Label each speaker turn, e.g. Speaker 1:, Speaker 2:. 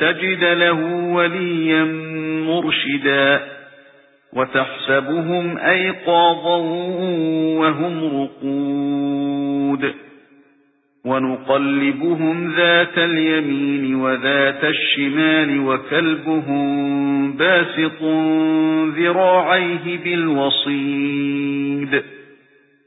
Speaker 1: تَجِدَ لَهُ وَلِيًّا مُرْشِدًا وَتَحْسَبُهُمْ أَيْقَاظًا وَهُمْ رُقُودٌ وَنُقَلِّبُهُمْ ذَاتَ الْيَمِينِ وَذَاتَ الشِّمَالِ وَكَلْبُهُم بَاسِطٌ ذِرَاعَيْهِ بِالْوَصِيدِ